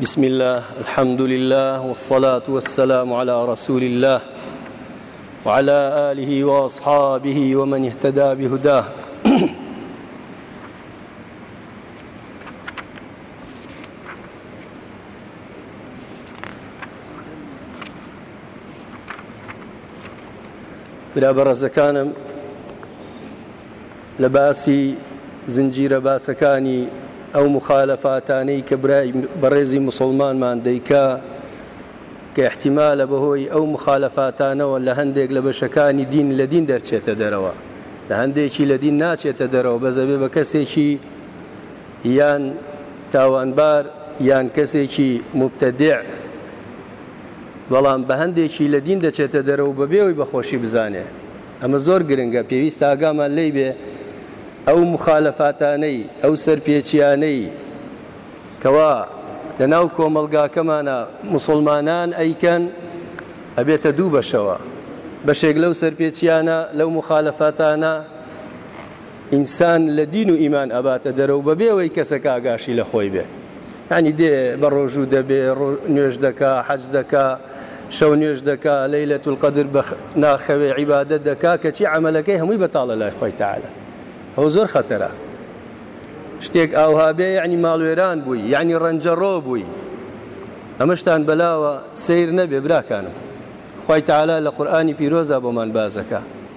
بسم الله الحمد لله والصلاة والسلام على رسول الله وعلى آله وأصحابه ومن اهتدى بهداه برا بەڕێزەکانم لە باسی زنجیرە باسەکانی ئەو موخالەفاتانەی کە برای بەڕێزی موسڵمانمان دەیکا کە احتیمالە بەهۆی ئەو مخالەفاتانەوە لە هەندێک لە بەشەکانی دین لە دین دەرچێتە دەرەوە لە هەندێکی لە دین ناچێتە دەرەوە بەزەبێ بە کەسێکی یان تاوانبار یان کەسێکی مبتدع بەڵام بە هەندێکی لە دین دەچێتە دەرەوە بەبێەوەی بەخۆشی بزانێ ئەمە زۆر گرنگە پێویستە ئاگامان لێی بێ ئەو موخالەفاتانەی ئەو سەرپێچیانەی کەوا لە ناو کۆمەڵگاکەمانە مسلمانان ئەیکەن ئەبێتە دوو بەشەوە بەشێک لەو سەرپێچیانە لەو مخالفاتانە ئینسان لە دین و ئیمان ئەباتە دەرەوە بەبێ ئەوەی کەسەکە ئاگاشی لە خۆی بێ ینی دێ بە ڕۆژوو دەبێ نوێژ دەکا حەج دەکا شەو نوێژ دەکا لەی لە تولقەدر بە ناخەوێ عیبادە دەکا کەچی ئەمەلەکەی هەمووی بەتاڵە لای خۆی تاالە ئەو زۆر خەتەرە شتێک ئاوها بێ یعنی ماڵوێران بووی یعنی ڕەنجەڕۆ بووی ئەمەشتان بەلاوە سیر نەبێ براکانم خی تاالە لە قورآانی پیرۆزە بۆمان بازەکە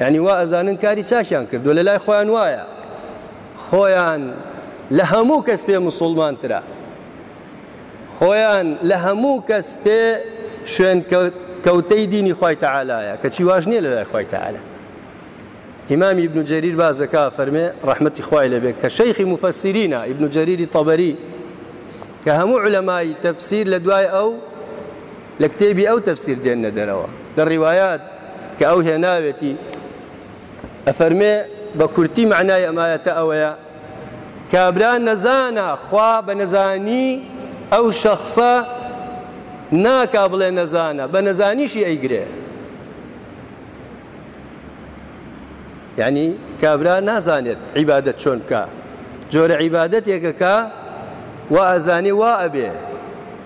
یانی وا ئەزانن کاری چاکیان کردو لە لای خۆیان وایە خۆیان لە هەموو کەس پێ مسلمانترە خۆیان لە هەموو کەس پێ شوێن کەوتەی دینی خی تەعاالایە کەچی واش نییە لە لای خی تەعاالە ئیمامی ابن جریر بازەکە فەرمێ ڕحمەتی خوای لەبێت کە شەیخی مفەسیرینە ابن جریری طبری کە هەموو علەمای تەفسیر لە دوای ئەو لە کتێبی ئەو تەفسیر دێننە دەرەوە لە ڕیوایات کە ئەو هێناوێتی ئەفەرمێ بە کورتی معنای ئەمایەتە ئەوەیە کابرا نەزانە خوا بە نەزانی ئەو شەخصە ناکا بڵێ نەزانە بە نەزانیشی ئەیگرێ یعنی کابرا نازانێت عیبادەت چۆن بکە جۆرە عیبادەتێکەکە وا ئەزانێ وا ئەبێ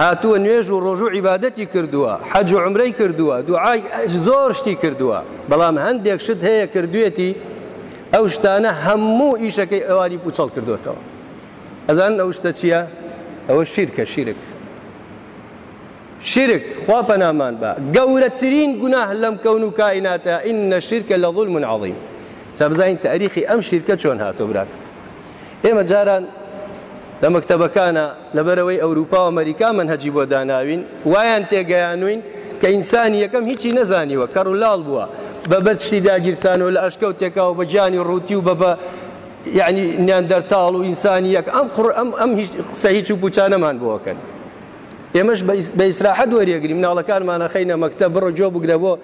هاتووە نوێژ و ڕۆژوو عیبادەتی کردووە حەج و عمرەی کردووە دوعای زۆر شتی کردووە بەڵام هەندێک شت هەیە کردوێتی ئەو شتانە هەموو ئیشەکەی ئەوانی پوچەڵ کردوێتەوە ئەزان ئەو شتە چییە ئەوە شیرکە شیرک شرک خوا پەنامان بە گەورەترین گوناه لەم کەون و کایناتە ئینە شرکە لە ظلم عظیم چا بزانین تاریخی ئەم شیرکە چۆن هاتۆ برات ئێمە جاران لە مەکتەبەکانە لەبەرەوەی ئەوروپا و ئەمریکا منهجی بۆ داناوین وایان تێگەیانوین کە ئینسانی یەکەم هیچی نەزانیوە کە ڕولاڵ بووە بە بەرشتی داگیرسان و لە ئەشکەوت تێکاو بە گیانی ڕووتی و بە بە یعنی نیاندەرتاڵ و ئینسانی یەک ئەم قڕ ئەم ئەم قسە هیچ و پوچانەمان بۆکەن ئێمەش بە ئیسراحەت وەریەگریم ناڵەکانمانە خەینە مەکتە بڕۆ جۆ بگرە بۆ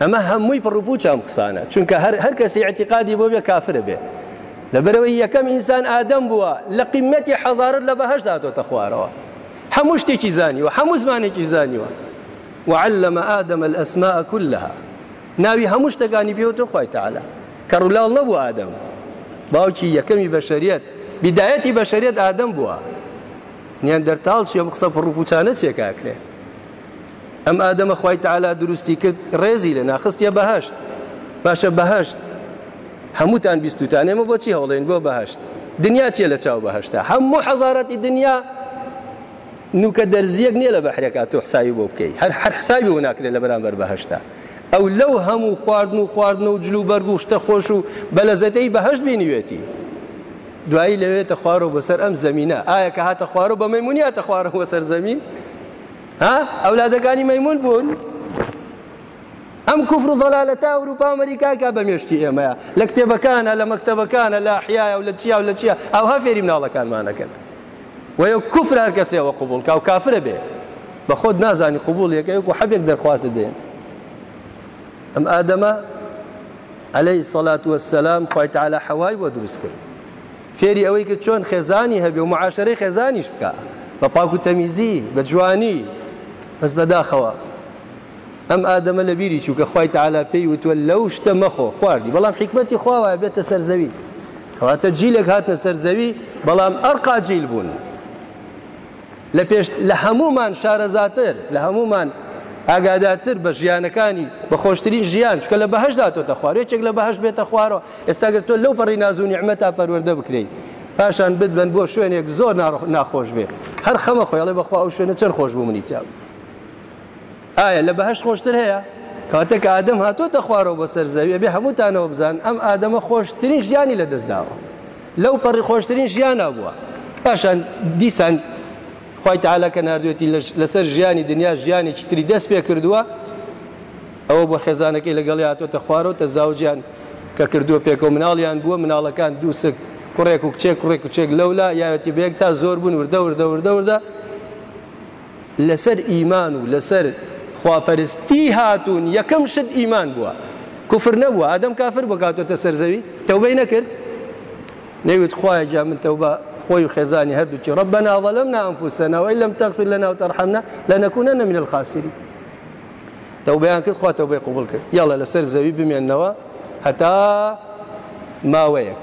ئەمە هەمووی پڕوپوچە ئەم قسانە چونکە هەر هەر کەسی اعتقادی بۆ بێ کافرە بێ لەبەرەوەی یەکەم ئینسان ئادەم بووە لە قیمەتی حەزارت لە بەهەش داتۆتە خوارەوە هەموو شتێکی زانیوە هەموو زمانێکی زانیوە وعلم آدم الأسماء كلها ناوی هەموو شتەکانی پێوتە خوای تعالی کە ڕولاڵ نەبوو ئادەم باوکی یەکەمی بەشەریەت بدایەتی بەشەریەت ئادەم بووە نیان دەرتاڵ چیە قسە پڕوپوچانە چێکاکرێ ئەم ئادەمە خوای تعالا دروستی کرد ڕێزی لە ناخستە بەهشت باشە بەهشت هەمووتان بیستوتان ئێمە بۆچی هەوڵێن بۆ بەهشت دنیا چیە لە چاو بەهشتا هەموو حەزارەتی دنیا نوکە دەرزیەک نییە لە بەحرێکا تۆ حساوی بۆ بکەی هەر هەر حساوی و ناکرێت لە بەرامبەر بەهشتا ئەو لەو هەموو خواردن و خواردن و جلو بەرگ و شتە خۆش و بەلەزەتەی بەهشت بینوێتی دوایی لەوێتە خوارەوە بەسەر ئەم زمینە ئایا کە هاتە خوارەوە بە مەمونی هاتە خوارەوە سەر زمین ها ئەولادەکانی مەیمون بوون ئەم کوفر و ضلالەتە ئەوروپا و ئەمریکاکە بە مێشکی ئێمەیە لە کتێبەکانە لە مەکتەبەکانە لە حیایە و لە چیا و لە چیە ئەوها فێری مناڵەکانمانەکەن وەیە کوفر هەر کەسێ وە قوبول کا و کافرە بێ بە خۆت نازانی قوبول یەکە یەک و حەبێک دەرخواتە دێن ئەم ئادەمە عليه الصلاة والسلام خوای تعالی حەوای بۆ دروست کرد فێری ئەوەی کرد چۆن خێزانی هەبێ و معاشەرەی خێزانیش بکا بە پاک و تەمیزی بە جوانی بەس بەداخەوە ئەم ئادەمە لە بیری چوو کە خوای تعالا پێی وتوە لەو شتە مەخۆ خواردی بەڵام حیکمەتی خوا وایە بێتە سەرزەوی کەواتە جیلێک هاتنە سەرزەوی بەڵام ئەرقا جیل بوون لە پێش لە هەمومان شارەزاتر لە هەمومان ئاگادارتر بە ژیانەکانی بە خۆشترین ژیان چکە لە بەهش داتۆتە خوار یەکێک لە بەهش بێتە خوارەوە ئێستاگەر تۆ لەو پەڕی نازو نیعممە تا پەروەەردە بکرێی پاشان بدبن بۆ شوێنێک زۆر ناخۆش بێت هەر خەمە خۆیڵێ بەخوا ئەو شوێنە چەند خۆش بوو منی تیاب ئایا لە بەهەشت خۆشتر هەیە؟ کاتێک ئادەم هاتۆتە خوارەوە بۆ سەر زەوی ئەبێ هەمووتانەوە بزان ئەم ئادەمە خۆشترین ژیانی لە دەست داوە لەو پەڕی خۆشترین ژیانا بووە پاشان دیسان خی تعالا کە نردوێتی لەسەر ژیانی دنیا ژیانێکی تری دەست پێ کردووە ئەوە بۆ خێزانەکەی لەگەڵ هاتۆتە خوارەوە تە زاوجیان کە کردووە پێکەوە مناڵیان بووە مناڵەکان دووسک کوڕێک و کچێک کوڕێک کوچێک لەولا یاوەتی بێک تا زۆر بوون وردە وردە وردە وردە لەسەر ئیمان و لەسەر خواپەرستی هاتوون یەکەم شت ئیمان بووە کفر نەبووە ئادەم کافر بکاتۆتە سەرزەوی تەوبەی نەکرد نەیوت خوایە جا من تەوبە خۆی و خێزانی هەردووچی ڕبەنا ظلم نانفوسنا وإن لم تغفر لنا وترحمنا لنكونن من الخاسرين تەوبەیان کرد خوا تەوبەی قوبڵ کرد یاڵە لەسەر زەوی بمێنەوە هەتا ماوەیەک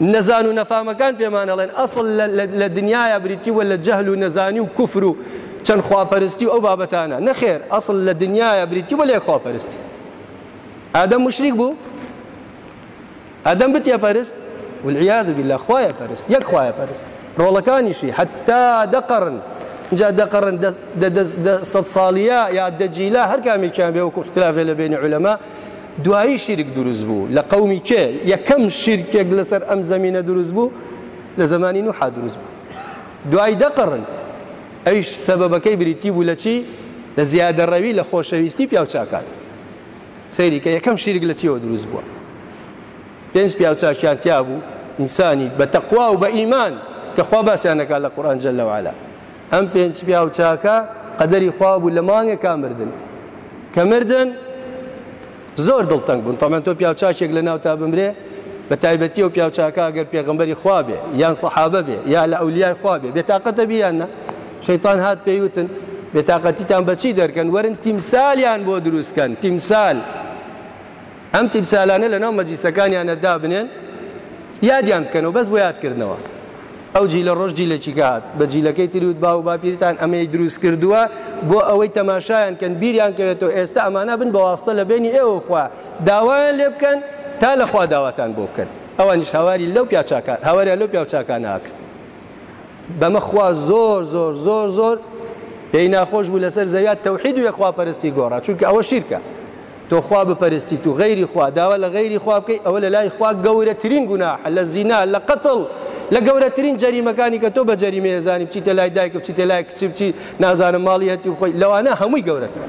نەزان و نەفامەکان پێمان ئەڵێن ئەسڵ لە دنیاە بریتی وە لە جەهل و نەزانی و کوفر و چەند خواپەرستی و ئەو بابەتانە نەخێر ئەسڵ لە دنیاە بریتی وە لێ خواپەرستی ئادەم مشریک بوو ئەدەم بتێ پەرست والعیاذ بالله خوایە پەرست یەک خوایە پەرست ڕۆڵەکانیشی حتا دەقڕن جا دەقڕن دە سەد ساڵیە یا دەجیلا هەر کامێکیان بێ وەکو اختلافێ لە بینی علەما دوایی شیرک دروست بوو لە قەومی کێ یەکەم شیرکێک لەسەر ئەم زەمینە دروست بوو لە زمانی نوحا دروست بوو دوای دەقڕن ئەیش سەبەبەکەی بریتی بوو لە چی لە زیادە ڕەوی لە خۆشەویستی پیاوچکان سەیری کە یەکەم شیرک لە چیەوە دروست بووە پێنج پیاوچکیان تیا بوو ئینسانی بە تەقوا و بە ئیمان کە خوا باسییانەکە لە قورآن جل لەوالا ئەم پێنچ پیاو چاکە قەدەری خوا بوو لە مانگێکا مردن کە مردن زۆر دڵتەنگ بوون تەمان تۆ پیاو چاکێک لە ناوتا بمرێ بە تایبەتی و پیاوچاکە گەر پێغمبەری خوا بێ یان سەحابە بێ یا لە ئەولیای خوا بێ بێتاقەتە بیاننا شەیتان هات پێیوتن بێتاقەتیتان بەچی دەرکەن وەرن تیمسالیان بۆ دروستکەن تیمسال ئەم تیمسالانە لەناو مەجلیسەکانیانە دابنێن یادیان بکەنەوە بەس بۆ یادکردنەوە ئەو جیلە ڕۆژ جیلێکی گات بە جیلەکەی تری وت باو باپیرتان ئەمەی دروست کردووە بۆ ئەوەی تەماشایان کەن بیریان کەوێتەوە ئێستا ئەمانە بن بەواستە لە بینی ئێوە خوا داوایان لێ بکەن تا لەخوا داواتان بۆ بکەن ئەوانیش هاواری لەو پیاچاکان هاواریا لەو پیاوچاکان ناکرد بەمە خوا زۆر زۆر زۆر زۆر پێی ناخۆش بوو لەسەر زەویات تەوحید و یەخواپەرستی گۆڕا چونکە ئەوە شیرکە تۆ خوا بپەرستیت و غەیری خوا داوا لە غەیری خوا بکەیت ئەوە لە لای خوا گەورەترین گوناحە لە زینا لە قەتڵ لە گەورەترین جەریمەکانی کە تۆ بە جەریمە ێزانی بچیتە لای دایکە بچیتە لای کچ بچی نازانم ماڵی هەتی و خۆی لەوانە هەمووی گەورەتر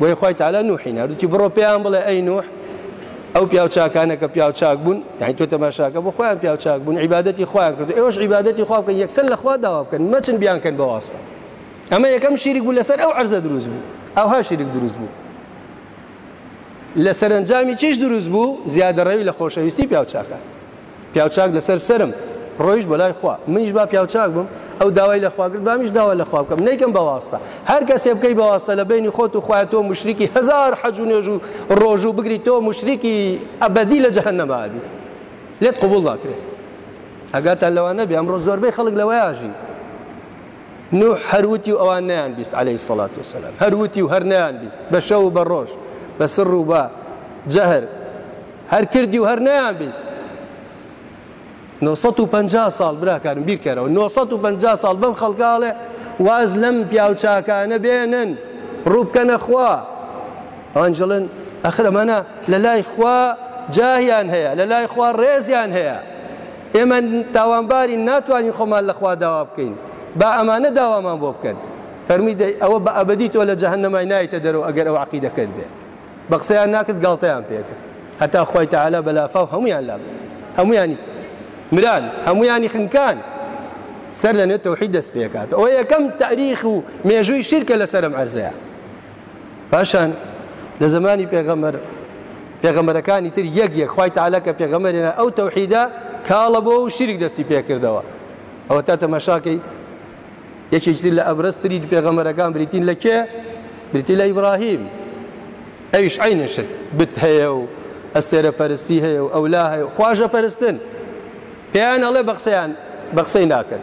بۆی خۆی تالا نوحی ناردوتی بڕۆ پێیان بڵێ ئەی نوح ئەو پیاو چاکانە کە پیاو چاک بوون یعنی تۆ تەماشاکە بۆ خۆیان پیاو چاک بوون عیبادەتی خۆیان کرد ئێوەش عیبادەتی خوا بکەن یەکسەر لە خوا داوا بکەن مەچن بیانکەن بە واستە ئەمە یەکەم شیرک بوو لەسەر ئەو عەرزە دروست بوو ئەوها شیرک دروست بوو لە سەرنجامی چیش دروست بوو زیادە ڕێوی لە خۆشەویستی پیاوچاکە پیاوچاک لەسەر سرم ڕۆیش بەلای خوا منیش با پیاوچاک بم ئەو داوای لە خواگرد بامیش داوا لە خوا بکەم نیکەم بەواستە هەر کەسێ بکەی بەواستە لە بینی خۆت و خوای تۆ مشریکی هزار حەج و نوێژ و ڕۆژ و بگری تۆ مشریکی ئەبدی لە جەهنەمابی لێت قوبول ناکرێت ئەگاتان لەوان نەبێ ئەمڕۆ زۆربەی خەڵک لەوەیاژی نوح هەر وتی و ئەوان نەیان بیست عەلەیهی الصلاة والسلام هەر وتی و هەر نەیان بیست بە شەو و بە ڕۆژ بە سڕ و بە جەهر هەر کردی و هەر نەیان بیست 950 ساڵ براکانم بیرکەرەوە 950 ساڵ بەم خەڵکاڵێ واز لەم پیاوچاکانە بێنن ڕووبکەنە خوا ئەنجڵن ئەخرەمانە لە لای خوا جاهیان هەیە لە لای خوا ڕێزیان هەیە ئێمە تاوانبارین ناتوانین خۆمان لە خوا داوا بکەین با ئەمانە داوامان بۆ بکەن فەرمی دەی ئەوە بە ئەبدی تۆ لە جەهەنەمای نایتە دەرەوە ئەگەر ئەو عقیدەکەت بێ بە قسەیان ناکرد گاڵتەیان پێکرد هەتا خۆی تەعالا بەلافاو هەمویان لاب هەمویانی مران هەمویانی خنکان سەر لەنێ تەوحید دەست پێکات ئەو یەکەم تاریخ و مێژووی شیرکە لەسەرم عەرزەیە پاشان لە زمانی پێغەمەر پێغەمەرەکانی تر یەک یەک خی تعالا کە پێغەمەرێنە ئەو تەوحیدا کاڵە بۆ و شیرک دەستی پێکردەوە ئەوە تا تەمەشاکەی یەکێکتر لە ئەبرەستری پێغەمەرەکان بریتین لە کێ بریتی لە ئیبراهیم ئەویش عینشت بت هەیە و ئەستێرە پەرستی هەیە و ئەولا هەیە و خواژە پەرستن پێیان ئەڵێ بەقسەیان بەقسەی ناکەن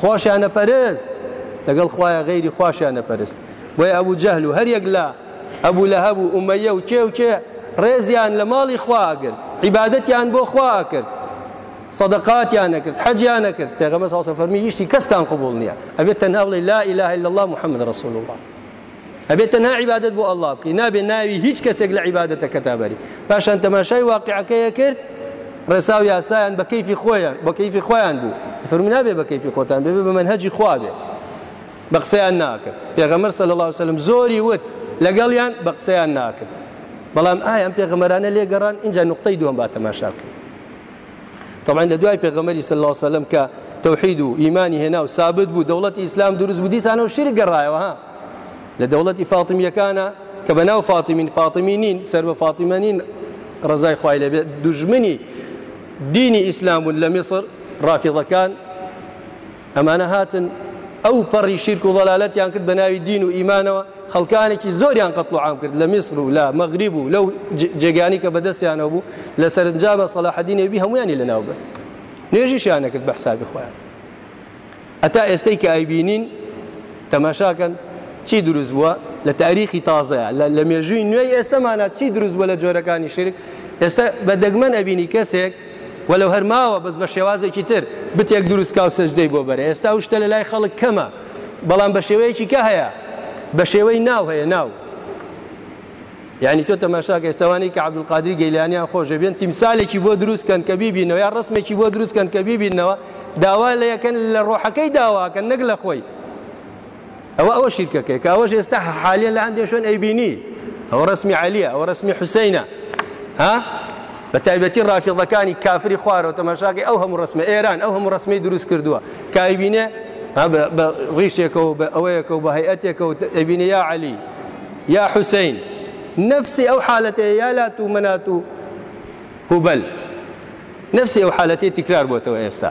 خواشیان ئەپەرست لەگەڵ خوایە غەیری خواشیان ئەپەرست بۆیە ئەبوو جەهل و هەریەک لە ئەبوو لە هەبوو ئومەیە و کێ و کێ ڕێزیان لە ماڵی خوا ئەگرت عیبادەتیان بۆ خوا ئەکرد صدقاتیان نەکرد حەجیان نەکرد پێغەمە ساسە فەرمی هیچی کەستان قبول نییە ئەبێت تەنها بڵێ لا ئیلاه الا الله محمد رسول الله ئەبێ تەنها عیبادەت بۆ ئەڵڵا بکەی نابێ ناوی هیچ کەسێک لە عیبادەتەکەتا بەری پاشان تەماشای واقعەکەیە کرد ڕێسا و یاسایان بە کەیفی خۆیان بە کەیفی خۆیان بوو فەرمی نابێ بە کەیفی خۆتان بێ بە منهەجی خوا بێ بە قسەیان ناکرد پێغەمبەر صلی الله علیه وسلم زۆری وت لەگەڵیان بە قسەیان ناکرد بەڵام ئایان پێغەمەرانە لێگەڕان اینجا نقطەی دووەم با تەماشا بکەین طبعا لە دوای پێغەمەری صلی الله وسلم کە تەوحید و ئیمانی هێنا و سابت بوو دەوڵەتی ئیسلام دروست بوو دیسانەوە شیر گەڕایەوە ها لە دەوڵەتی فاتمیەکانە کە بە ناو فاتمین فاتمی نین سەر بە فاتیمە نین ڕزای خوای لەبێت دژمنی دینی ئیسلام بوون لە میسر ڕافیڵەکان ئەمانە هاتن ئەو پەڕی شیرک و ضەلالەتیان کرد بە ناوی دین و ئیمانەوە خەڵکانێکی زۆریان قەتڵ و عام کرد لە میسر و لە مەغریب و لەو جێگانی کە بەدەستیانەوە بوو لە سەرنجامە سەلاحەدین ئەیوبی هەمویانی لە ناو برد نوێژیشیان نەکرد بە حسابی خۆیان ئەتا ئێستەی کە ئایبینین تەماشاکەن چی دروست بووە لە تاریخی تازەیە لە مێژووی نوێی ئێستەمانە چی دروست بووە لە جۆرەکانی شرک ئێستا بە دەگمەن ئەبینی کەسێک وەلەو هەر ماوە بەس بە شێوازێکی تر بتێک دروستکە و سەجدەی بۆ بەرە ئێستا و شتە لە لای خەڵک کەمە بەڵام بە شێوەیەکی کە هەیە بە شێوەی ناو هەیە ناو یعنی تۆ تەماشاکە ئێستاوانی کە عبدولقادری گەیلانیان خۆشە بێن تیمسالێکی بۆ دروستکەن کە بیبینەوە یا ڕسمێکی بۆ دروستکەن کە بیبینەوە داوا لە یەکەن لە ڕۆحەکەی داواکەن نەک لە خۆی ئەوە ئەوە شیرکەکەی کە ئەوەش ئێستا حالیان لە هەندێک شوێن ئەیبینی ئەوە ڕسمی عالیە ئەوە ڕسمی حوسینە ها بە تایبەتی ڕافیڵەکانی کافری خوارەوە تەماشاقی ئەو هەموو ڕسمە ئێران ئەو هەموو ڕسمی دروست کردووە کایبینێ بە ڕیشێکەوە بە ئەوەیەکەوە بە هەیئەتێکەوە ئەبینە یا علی یا حوسین نفسی ئەو حالەتەیە یا لات و منات و هوبەل نفسی ئەو حالەتی تکرار بۆتەوە ئێستا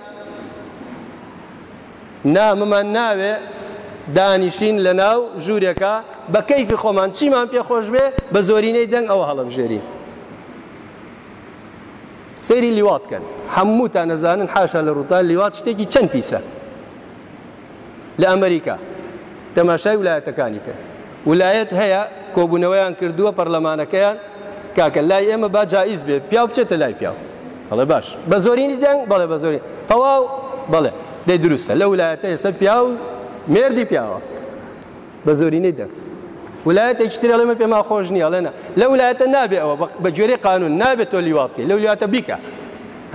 نا مەمان ناوێ دانیشین لە ناو ژوورێکە بە کەیفی خۆمان چیمان پێخۆش بێ بە زۆرینەی دەنگ ئەوە هەڵەبژێری سەیری لیوات کەن هەمووتان نەزانن حاشا لە ڕووتان لیوات شتێکی چەند پیسە لە ئەمریکا تەماشای ولایەتەکانی کرد ولایەت هەیە کۆبوونەوەیان کردووە پەرلەمانەکەیان کاکە لای ئێمە با جائیز بێ پیاو بچێتە لای پیاو بەڵێ باش بە زۆرینی دەنگ بەڵێ بە زۆری تەواو بەڵێ دەی دروستە لە ولایەتە ئێستا پیاو مێردی پیاوە بە زۆرینەی دەنگ ولایەتێکی تر ئەڵێمە پێما خۆش نییە ئەڵێنە لە ولایەتە نابێ ئەوە بە گوێرەی قانون نابێت تۆ لیوا بکەیت لەو لاتە بیکە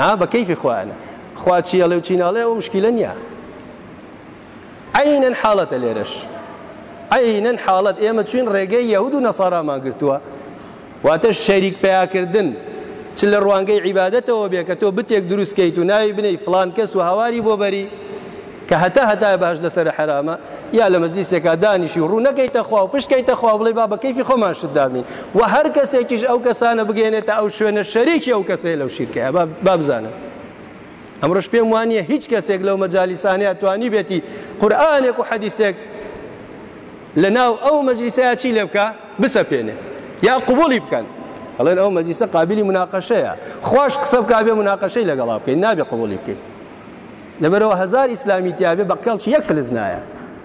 ها بە کەیفی خۆیانە خوا چی ئەڵێ و چی ناڵێ ئەوە مشکیلە نییە عینەن حاڵەتە لێرەش عینەن حاڵەت ئێمە چوین ڕێگەی یەهود و نەسارامان گرتووە واتە شەریک پیاکردن چ لە ڕوانگەی عیباەتەوە بێ کە تۆ بتێک دروستکەیت و ناوی بنەی فلان کەس و هاواری بۆ بەری کە هەتا هەتا باش لەسەر حرامە یا لە مەزلیسێکا دانیشی و ڕوو نەکەیتە خوا و پشتکەیتە خوا بڵێ با بە کەیفی خۆمان شدابنی و هەر کەسێکیش ئەو کەسانە بگەێنێتە ئەو شوێنە شەریکی ئەو کەسەیە لەو شیرکەیە بابزانن ئەمڕۆش پێم وانە هیچ کەسێک لەو مەجالیسانەیە توانی بێتی قورآانێک و حەدیسێک لە ناو ئەو مەجلیسەیە چی لێ بکە بسەپێنێ یا قوبولی بکەن ئەڵێن ئەو مەجلیسە قابلی مناقەشەیە خوش قسە بکە بێ مناقەشەی لەگەڵا بکەین نابێ قوبولی بکەین لەبەرەوە هزار ئیسلامی تیاابێ بەقەڵکی یەک فلز نایە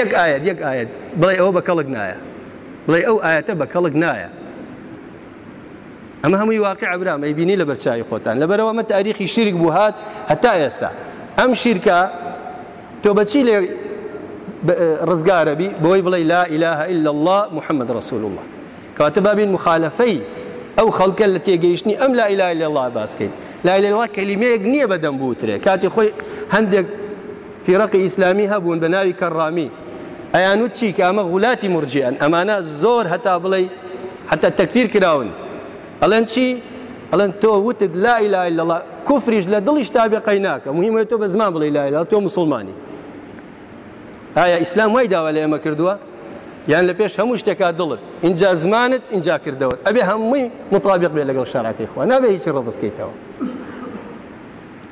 یەک ئایەت یەک ئایەت بڵێ ئەوە بە کەڵک نایە بڵێ ئەو ئاەتە بە کەڵک نایە ئەمە هەمووی واقع ئەبرام ئەی بینی لە بەرچوی خۆتان لەبەرەوە ئەمە تاریخی شیرک بوو هات هەتا ئێستا ئەم شیرکە تۆ بەچی لێ ڕزگارەبی بۆی بڵێ لا ئیلاها إلا الله محمد رسول الله کەواتە بابین مخالفەی ئەو خەڵکە لە تێگەیشتنی ئەم لا ئیلا لە الله باسکەین لا لە الله کەلیمەیەک نییە بەدەم بوترێ کاتی خۆی هەندێک فیرەقی ئیسلامی هەبوون بە ناوی کەڕامی ئەیانوت چی کە ئەمە غولاتی مورجیئەن ئەمانە زۆر هەتا بڵێی حتا تەکفیر کراون ئەڵێن چی ئەڵێن تۆ وتت لا اله الا الله کوفریش لە دڵیش تا بێ قەیناکە مهمە تۆ بە زمان بڵێ لا اله تۆ مسلمانی ئایا ئیسلام وای داوا لە ئێمە کردووە یان لە پێش هەموو شتێکا دڵت اینجا زمانت اینجا کردەوە ئەبێ هەمووی مطابق بێ لەگەڵ شارعەکەی خوا نابێ هیچی ڕەبستکەیتەوە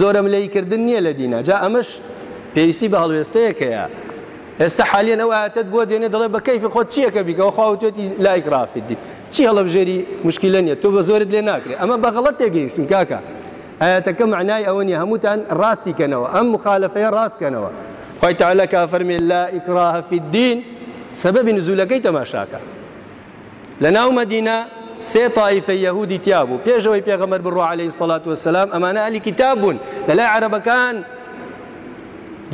زۆرەملێی کردن نییە لە دینا جا ئەمەش پێویستی بە هەڵوێستەیە کەە ئێستا حالیان ئەو ئاەتت بۆ دێنێ دەڵێ بە کەیفی خۆت چیەکە بیکەەوە خواوتێتی لایک ڕافدی چی هەڵبژێری مشکلە نیە تۆ بە زۆرت لێ ناکرێت ئەمە بە غڵەت تێگەیشتون کاکە ئاەتەکە معنای ئەوە نیە هەمووتان ڕاستی کەنەوە ئەم مخالفەیە ڕاست کەنەوە خی تعالا کا فەرمێ لا ئیکراهفی الدین سەبەبی نزولەکەی تەماشاکە لە ناو مەدینە سێ تائیفەی یەهودی تیا بوو پێش ئەوەی پێغەمبەر بڕوا عەلەیهی سەڵات وەسەلام ئەمانە ئەهلی کیتاب بوون لەلای عەرەبەکان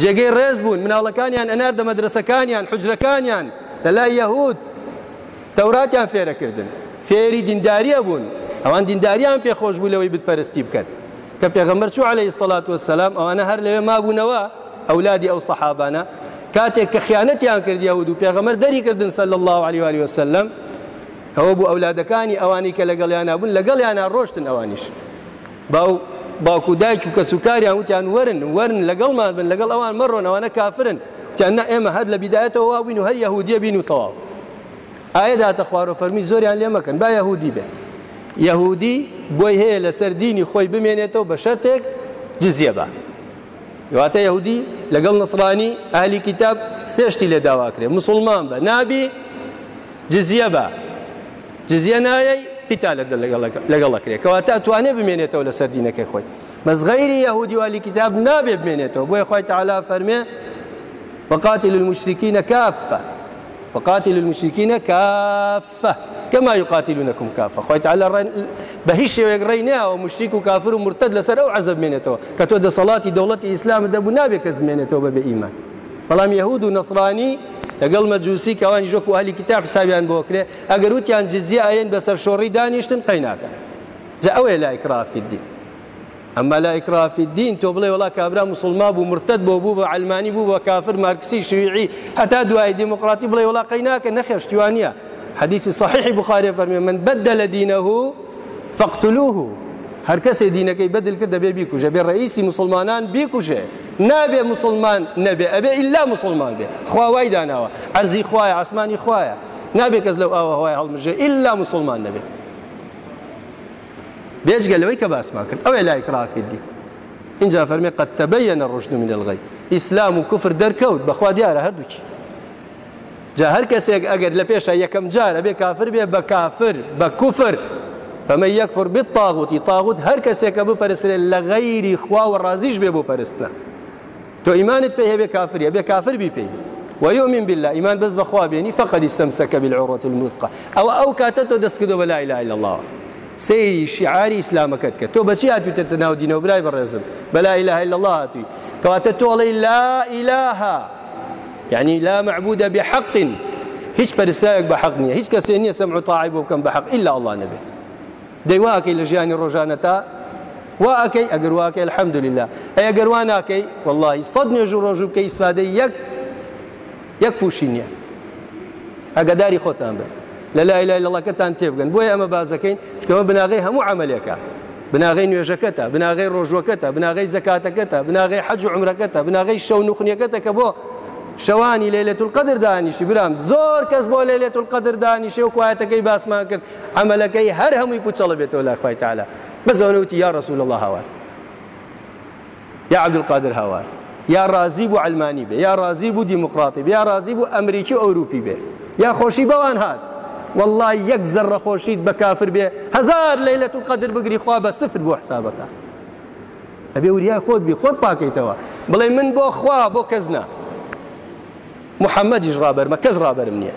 جێگەی ڕێز بوون مناڵەکانیان ئەناردە مەدرسەکانیان حجرەکانیان لەلای یەهود تەوراتیان فێرەکردن فێری دینداریە بوون ئەوان دینداریان پێخۆش بوو لەوەی بتپەرستی بکەن کە پێغەمبەر چوو عەلەیهی سەڵات وەسەلام ئەوانە هەر لەوێ مابوونەوە ئەولادی ئەو سەحابانە کاتێک کە خیانەتیان کرد یەهود و پێغەمبەر دەری کردن صلی الله علیه و آله وسلم ئەوە بۆ ئەولادەکانی ئەوانی کە لەگەڵیان نابوون لەگەڵیان ڕۆشتن ئەوانیش باو باوکو دایک و کەسوکاریان وتیان ورن ورن لەگەڵمان بن لەگەڵ ئەوان مەڕۆن ئەوانە کافرن تیان نا ئێمە هەر لە بیدایەتەوە وا بووین و هەر یەهودیە بین و تەواو ئایا داتە خوارۆ فەرمی زۆریان لێ مەکەن با یەهودی بێت یەهودی بۆی هەیە لەسەر دینی خۆی بمێنێتەوە بە شەرتێک جزیە بە کەواتە یەهودی لەگەڵ نەسرانی ئەهلی کیتاب سێ شتی لێ داوا کرێ مسلمان بە نابی جزیە بە جزیە نایەی قیتال لەگەڵ کرێ کەواتە توانێ بمێنێتەوە لەسەر دینەکەی خۆی بەس غەیری یەهودی و ئەهلی کیتاب نابێ بمێنێتەوە بۆیە خوای تعالی فەرمێ وقاتل المشرکین کافە وقاتل المشرکین کافە فە کەما یقاتیلونەکم کافە خوای تعالی ڕێ بە هیچ شێوەیەک ڕێی ناوە مشتیک و کافر و مرتد لەسەر ئەو عەزەب مێنێتەوە کە تۆ دەسەڵاتی دەوڵەتی ئیسلام دەبوو نابێت کەس مێنێتەوە بە بێ ئیمان بەڵام یهود و نەسرانی لەگەڵ مەجووسی کەوانی ژۆک و هەلی کتاب حسابیان بۆ کرێ ئەگەر وتیان جززیە ئاەن بەسەر شۆڕی دانیشتن قەیناکە جا ئەوێ لای کرافیدی ئەما لا ئیکڕاهە فی الدین تۆ بڵێ وەڵا کابرا موسڵما بوو مرتەد بۆ بوو بە عەلمانی بوو بە کافر مارکسی شیوعی هەتا دوایی دیموکراتی بڵێ وەڵا قەی ناکە نەخێر شتی وا نییە حەدیسی صحیحی بخارێ فەرمێ من بەدەلە دینەهو فەقتلوه هەر کەسێ دینەکەی بەدل کرد دەبێ بیکوژە بێ ڕئیسی مسلمانان بیکوژێ نابێ مسلمان نەبێ ئەبێ ئللا مسلمان بێ خواوای داناوە ئەرزی خوایە ئاسمانی خوایە نابێ کەس لەو ئاوە هەوای هەڵمژێ ئللا مسلمان نەبێت بێجگە لەوەی کە باسمان کرد ئەوێ لای کرافیدی اینجا فەرمی قەت تەبەیەنە ڕشد من الغی ئیسلام و کوفر دەرکەوت بەخوا دیارە هەردووکی جا هەر کەسێک ئەگەر لە پێشە یەکەم جارە بێ کافر بێ بە کافر بە کوفر فمن یەکفر بێت تاغوتی تاغوت هەر کەسێکە بپەرسرێت لە غەیری خوا و ڕازیش بێ بۆ پەرستە تۆ ئیمانت پێی هەبێ کافری ئەبێ کافر بی پێی ويؤمن بالله ئیمان بەس بەخوا بێنی فقد استمسك بالعروة المثقى ئەوە ئەو کاتە تۆ دەست کردو بە لا اله الا الله سەیری شعاری ئیسلامەکەت کە تۆ بەچی هاتوویتە ناو دینەوە برای بەڕێزم بە لا اله الا الله هاتووی کەواتە تۆ ئەڵێی لا اله یعنی لا معبود بحق هیچ پەرستراوێک بە حەق نییە هیچ کەسێ نییە سەمع و تاعی بۆ بکەم بە حەق الا الله نەبێت دەی وا ئەکەی لە ژیانی ڕۆژانەتا وا ئەکەی ئەگەر وا ئەکەی الحمدللە ئەی ئەگەر وا ناکەی واللهی سەد نوێژو ڕۆژو بکەی ئیسفادەی یەک یەک پوشی نییە ئەگەداری خۆتان بن لە لا اله الا الله کەتان تێبگەن بۆیە ئەمە بازەکەین چکەمە بناغەی هەموو عملەکە بناغەی نوێژەکەتە بناغەی ڕۆژوەکەتە بناغەی زەکاتەکەتە بناغەی حەج و عمرەکەتە بناغەی شەو نوخنیەکەتە کە بۆ شەوانی لەلێت القدر دانیشی برام زۆر کەس بۆ لەلێت القدر دانیشێ و کوایەتەکەی باسمان کرد عەمەلەکەی هەر هەمووی پوچەڵە بێتەوە لای خوای تەعالا بەس ئەوەنە وتی یا رسول الله هاوار یا عبدالقادر هاوار یا رازی بوو علمانی بێ یا رازی بوو دیموکراتی بێ یا رازی بوو ئەمریکی و ئەوروپی بێ یا خۆشی بەوان هات والله یەک زەرڕە خۆشیت بە کافر بێ هەزار لەیلەت و قەدر بگری خوا بە سفر بۆ حسابەکە ئەبێ وریای خۆت بی خۆت پاکەیتەوە بڵێ من بۆ خوا بۆ کەس نا محەممەدیش ڕابەرمە کەس ڕابەرم نییە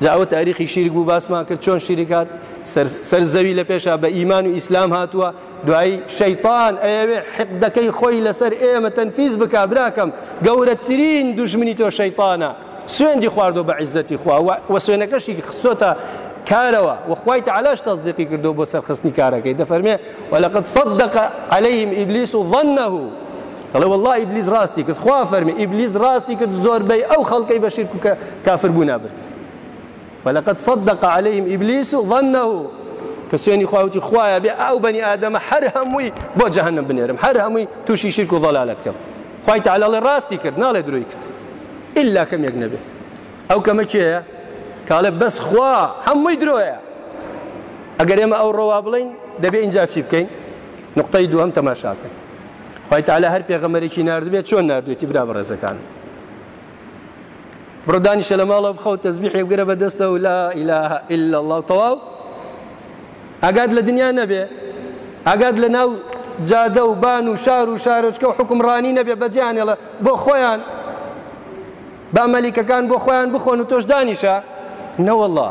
جا ئەوە تاریخی شیرک بوو باسمان کرد چۆن شیرکات سەر زەوی لە پێشا بە ئیمان و ئیسلام هاتووە دوایی شەیتان ئەیەوێ حقدەکەی خۆی لەسەر ئێمە تەنفیز بک براکەم گەورەترین دژمنی تۆ شەیتانە سوێندی خواردۆ بە عیزەتی خوا وە سوێنەکەشی خستۆتە کارەوە وەخوای تعالاش تەصدیقی کردو بۆ سەرخستنی کارەکەی دەفەرمێ وەلقد صدق عليهم إبليس ظنه دەڵێ واللە ئیبلیس ڕاستی کرد خوا فەرمی ئیبلیس ڕاستی کرد زۆربەی ئەو خەڵکەی بە شیرک و کافر بوو نابرد ولقد صدق عليهم ابليس ظنه کە سوێنی خواوتی خوایە بێ ئەو بەنی ئادەمە هەر هەمووی بۆ جەهنم بنێرم هەر هەمووی تووشی شیرک و ضلالت کەم خوای تعالی ڕاستی کرد ناڵێ درۆی کرد ئللا کەمێک نەبێ ئەو کەمە کێیە کاڵێ بەس خوا هەمووی درۆیە ئەگەر ئێمە ئەو ڕەوا بڵین دەبێ اینجا چی بکەین نقطەی دووەم تەماشاکەن خوای تعالی هەر پێغەمەرێکی نردبێت چۆن نردێتی برا بەڕێزەکان بڕۆ دانیشە لە ماڵە بخەوت تەزبیحی بگرە بە دەستە و لا ئیلا ئللا الله تەواو ئەگات لە دنیا نەبێ ئەگات لە ناو جادە و بان و شار و شارۆچکە و حکمڕانی نەبێ بەجیانێڵە بۆ خۆیان با مەلیکەکان بۆ خۆیان بخۆن و تۆش دانیشە نەوەله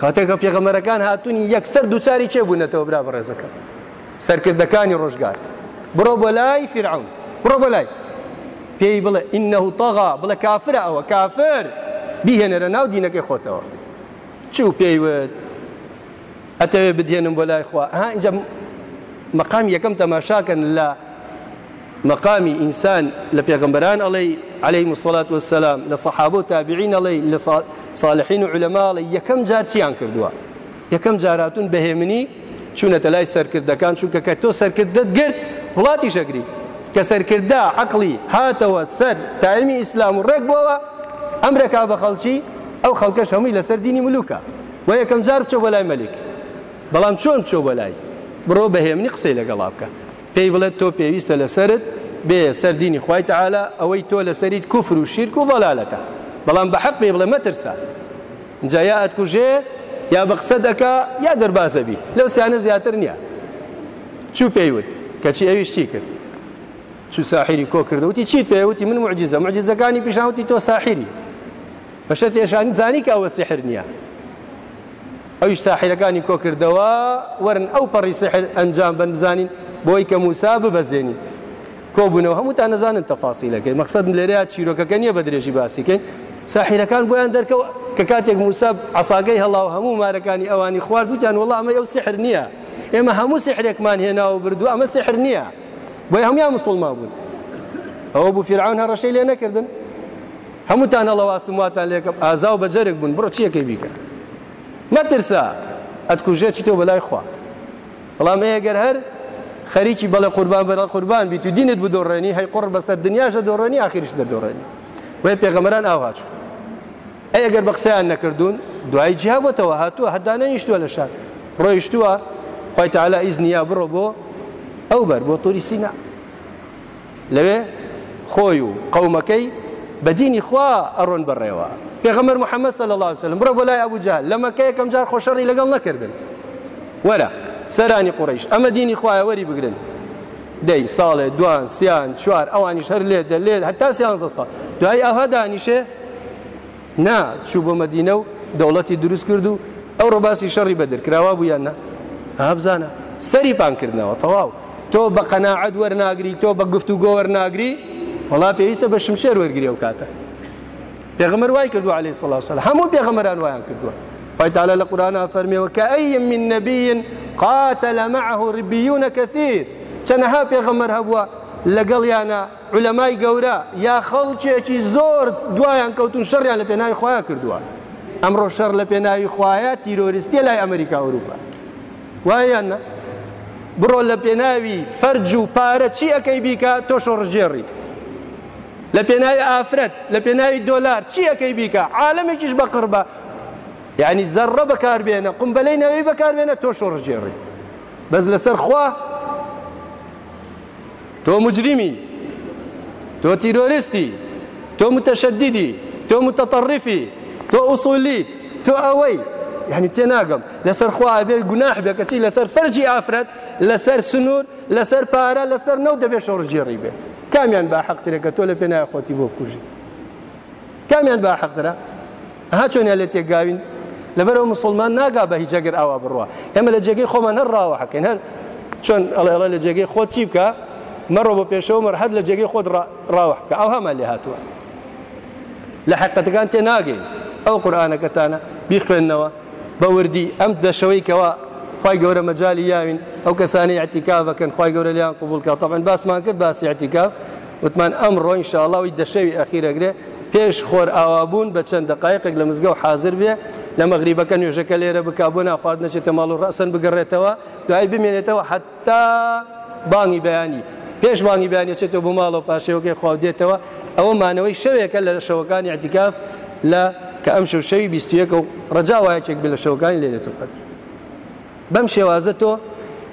کاتێک کە پێغەمەرەکان هاتوون یەکسەر دووچاری کێ بوونەتەوە برا بەڕێزەکە سەرکردەکانی ڕۆژگار بڕۆ بۆ لای فرعون بڕۆ بۆ لای پێی بڵێ ئینەه تەغا بڵێ کافرە ئەوە کافر بیهێنەرە ناو دینەکەی خۆتەوە چوو پێیوت ئەتەوێ بدێنم بۆ لای خوا ها اینجا مەقام یەکەم تەماشاکەن لە مەقامی ئینسان لە پێغەمبەران ئەڵێی عەلەیهیم الصلاة والسلام لە صەحابە و تابعین ئەڵێی لە صالحین و علەما ئەڵێی یەکەم جار چیان کردووە یەکەم جار هاتوون بە هێمنی چوونەتە لای سەرکردەکان چونکە کە تۆ سەرکردەت گرت وڵاتی شەگری کە سەرکردە عەقڵی هاتەوە سەر تایمی ئیسلام و ڕێک بووەوە ئەمرەکا بە خەڵکی ئەو خەڵکەش هەمووی لەسەر دینی ملوکە و یەکەم جار بچۆ بەلای مەلیک بەڵام چۆن بچۆ بەلای بڕۆ بەهێمنی قسەی لەگەڵا بکە پێی بڵێ تۆ پێویستە لەسەرت بێیە سەر دینی خوای تەعالا ئەوەی تۆ لەسەریت کوفر و شیرک و ضەلالەتە بەڵام بە حەق پێی بڵێ مەترسە جا یا ئەتکوژێ یا بە قسە دەکا یا دەربازەبی لەو سیانە زیاتر نییە چوو پێیوت کەچی ئەوی شتی کرد چو ساحری کۆ کردوتی چی پێوتی من معجززە معجززەکانی پیشاوتی تۆ ساحری بەشە تێشانی زانی کە ئەوە سحر نییە ئەویش ساحیرەکانی کۆکردەوە وەرن ئەو پەڕی سحر ئەنجام بەن بزانین بۆی کە موسا ببەزێنی کۆبوونەوە هەمووتان نەزانن تەفاسیلەکەی مەقصد لێرەیە چیرۆکەکە نییە بە درێژی باسیکەین ساحیرەکان بۆیان دەرکەوە کە کاتێک موسا عساگەی هەڵاو هەموو مارەکانی ئەوانی خوارد وتیان وڵا ئەمە ئەو سحر نییە ئێمە هەموو سحرێکمان هێناوە بردو ئەمە سحر نییە بۆی هەموان مسلمان بوون ئەوە بوو فیرعون هەڕەشەی لێ نەکردن هەموتان هەڵەواسم واتان لێکەم ئازاو بە جەرگ بون بڕۆ چیەکەی بیکە مەترسە ئەتکوژێ چی تۆ بەلای خوا بەڵام ئەگەر هەر خەریکی بەڵە قوربان بەرە قوربان بیت و دینت بدۆڕێنی هەی قڕ بەسەر دنیاش دەدۆڕێنی ئاخیرش دەدۆڕێنی وێ پێغەمەران ئاواچ ئەی ئەگەر بە قسەیان نەکردوون دوای جیا بۆتەوە هاتووە هەدانە نیشتووە لە شار ڕۆیشتووە خی تعالا ئیزنیا بڕۆ بۆ ئەو بەر بۆ تۆری سینا لەوێ خۆی و قەومەکەی بە دینی خوا ئەڕۆن بەڕێوە پێغەمبەر محەممەد صلی الله علیه وسلم بڕۆ بۆ لای ئەبو جەهل لە مەککە یەکەم جار خۆ شەڕی لەگەڵ نەکردن وەرە سەرانی قوڕیش ئەمە دینی خوایە وەری بگرن دەی ساڵێ دوان سیان چوار ئەوانیش هەر لێ دەلێت هەتا سیانزە ساڵ دوای ئەوها دانیشێ نا چوو بۆ مەدینە و دەوڵەتی دروست کرد و ئەوڕۆ باسی شەڕی بەدر کراوا بوو یان نا هابزانە سەری پان کردنەوە تەواو تۆ بە قەنەعەت وەرناگری تۆ بە گفت و گۆوەەر ناگری وڵا پێویستە بە شمشێر وەرگری و کاتە پێغمەر وای کردو عليه سڵاو سەل هەموو پێغمەران وایان کردووە خی تعالە لە قورآە فەرمیەوە کە ئەی من نەبیین قاتە لە معه ڕبیونە کەثیر چەنەها پێغمەر هەبووە لەگەڵیانە عولەمای گەورە یا خەڵکێکی زۆر دوایان کەوتون شەڕیان لە پێناوی خوایە کردووە ئەمڕۆ شەڕ لە پێناوی خوایە تیرۆریستیە لای ئەمریکا ئەوروپا وایان نە بڕۆ لە پێناوی فەرج و پارە چی ئەەکەی بیکە تۆ شۆڕژێڕی لە پێناوی ئافرەت لە پێناوی دۆلار چی ئەەکەی بیکە عالمێکیش بە قڕبە یعنی زەڕە بەکاربێنە قمبلەی نەوەی بەکاربێنە تۆ شۆڕژێڕی بەس لەسەر خوا تۆ مجریمی تۆ تیرۆرستی تۆ متەشەدیدی تۆ متەتەڕیفی تۆ ئوسولیت تۆ ئەوەی یعنی تێ ناگەم لەسەر خوا بێ گوناح بێ کەچی لەسەر فەرجی ئافرەت لەسەر سنوور لەسەر پارە لەسەر نەو دەبێ شەڕگێڕی بێ کامیان با حەقترێکە تۆ لە پێنای خۆتی بۆ کوژی کامیان بە حەقترە ها چۆنیان لێ تێکگاوین لەبەرەوە مسلمان ناگا بە هیچ ئەگەر ئاوا بڕوە ئێمە لە جێگەی خۆمان هەر ڕاوە حەکەین هەر چۆن ئەڵێڵە لە جێگەی خۆت چی بکە مەڕۆ بۆ پێشەوە مەر هەر لە جێگەی خۆت ڕاوە بکە ئەو هەمان لێ هاتووە لە حقەتەکان تێ ناگەین ئەو قورآانەکەتانە بیخوێندنەوە بە وردی ئەم دەشەوەی کەوا خی گەورە مەجای یاوین ئەو کەسانی عتیکا بەکەن خی گەورە لیان قوبولکە تەبن باسمان کرد باسی عتیکا وتمان ئەمڕۆ ان شاء اللە وی دەشەوی ئەخیر ئەگرێ پێش خۆر ئاوابوون بە چەند دقایقێک لە مزگەوت حاضر بێ لە مەغریبەکە نوێژەکە لێرە بک بۆ ناخوارد نەچێتە ماڵ و ڕەسەن بگەڕێتەوە دوای بمێنێتەوە حتا بانگی بەیانی پێش بانگی بەیانێچێتەوە بۆ ماڵەوە پاشێوەکەی خوا دێتەوە ئەوە مانەوەی شەوێکە لە شەوەکانی عتیکاف لە کە ئەم شەو شەوی بیستویەکە و ڕجاوایەکێک بە لە شەوەکانی لێلێت قەدر بەم شێوازە تۆ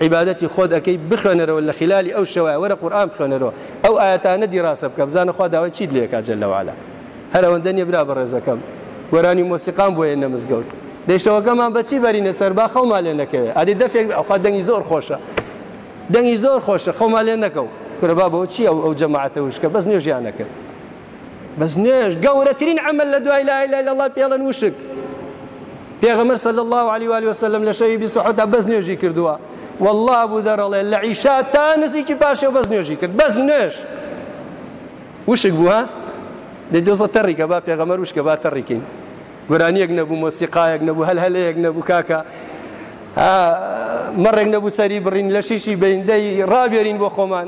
عیبادەتی خۆت ئەەکەی بخوێنەرەوە لە خلالی ئەو شێوایە وەرە قورآن بخوێنەرەوە ئەو ئاەتانە دیڕاسە بکە بزانە خوا داوای چیت لێکا جل لەوعالا هەر ئەوەندە نیە برا بەڕێزەکەم گۆرانی مۆسیقام بۆیە نەمزگەوت دەیشەوەکەمان بەچی بەرینە سەر با خەوما لێ نەکەوێت ئەدی دەفێک ئەوخوا دەنگی زۆر خۆشە دەنگی زۆر خۆشە خەوما لێ نەکەو کورەبا بەوە چی ئەو ئەو جەماعەتە وشکە بەس نوێژیانەکە بەس نوێژ گەورەترین عمل لە دوای لا اله الا الله پێڵن وشک پێغەمبەر صلی الله علیه و آله وسلم لە شەوی 27 دا بەس نوێژی کردووە والله ابو ذر الله لە عیشا تا نزیکی پاشێ بەس نوێژی کرد بەس نوێژ وشک بووە دە دۆزە تەڕیکە با پێغەمبەر وشکە با تەڕیکین گورانیەک نەبوو مۆسیقایەک نەبوو هەل هەلەیەک نەبوو کاکە مەڕێک نەبوو سەری بڕین لە شیشی بەیندەی ڕابێرین بۆ خۆمان